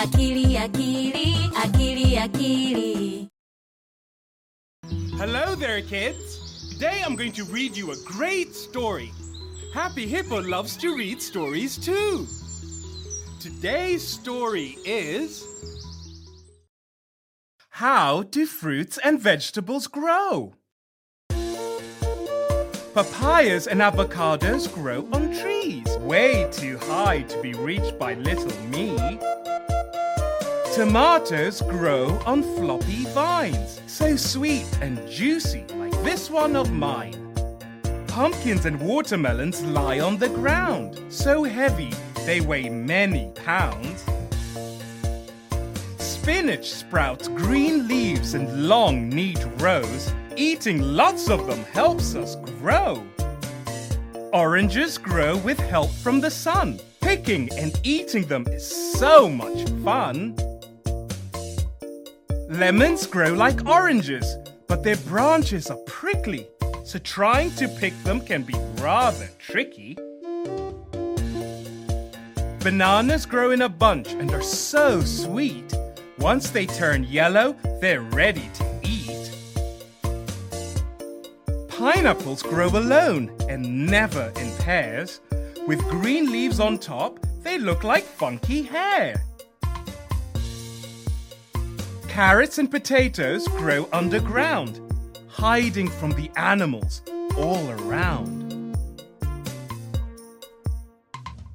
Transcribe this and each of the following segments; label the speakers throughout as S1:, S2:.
S1: Akili, akili, akili, akili.
S2: Hello there, kids. Today I'm going to read you a great story. Happy Hippo loves to read stories too. Today's story is How do fruits and vegetables grow? Papayas and avocados grow on trees, way too high to be reached by little me. Tomatoes grow on floppy vines, so sweet and juicy, like this one of mine. Pumpkins and watermelons lie on the ground, so heavy they weigh many pounds. Spinach sprouts green leaves in long, neat rows. Eating lots of them helps us grow. Oranges grow with help from the sun. Picking and eating them is so much fun. Lemons grow like oranges, but their branches are prickly, so trying to pick them can be rather tricky. Bananas grow in a bunch and are so sweet. Once they turn yellow, they're ready to eat. Pineapples grow alone and never in pairs. With green leaves on top, they look like funky hair. Carrots and potatoes grow underground, hiding from the animals all around.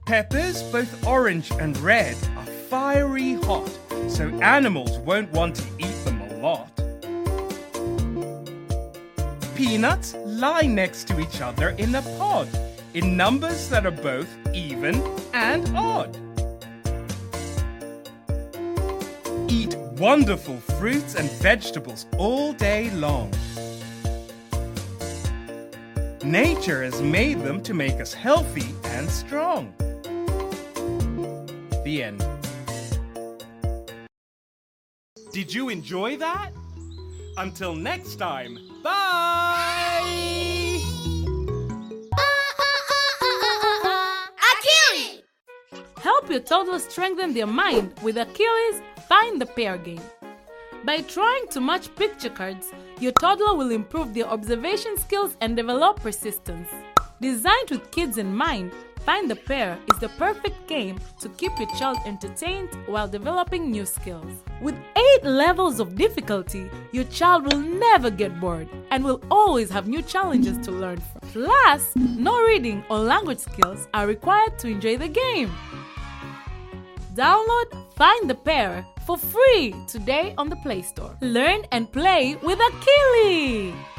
S2: Peppers, both orange and red, are fiery hot, so animals won't want to eat them a lot. Peanuts lie next to each other in a pod, in numbers that are both even and odd. Eat wonderful fruits and vegetables all day long. Nature has made them to make us healthy and strong. The end. Did you enjoy that? Until next time, bye!
S1: Akili!
S3: Help your toddler strengthen their mind with Akili's Find the Pair game. By trying to match picture cards, your toddler will improve their observation skills and develop persistence. Designed with kids in mind, Find the Pair is the perfect game to keep your child entertained while developing new skills. With 8 levels of difficulty, your child will never get bored and will always have new challenges to learn from. Plus, no reading or language skills are required to enjoy the game. Download Find the Pair for free today on the Play Store. Learn and play with Akili's!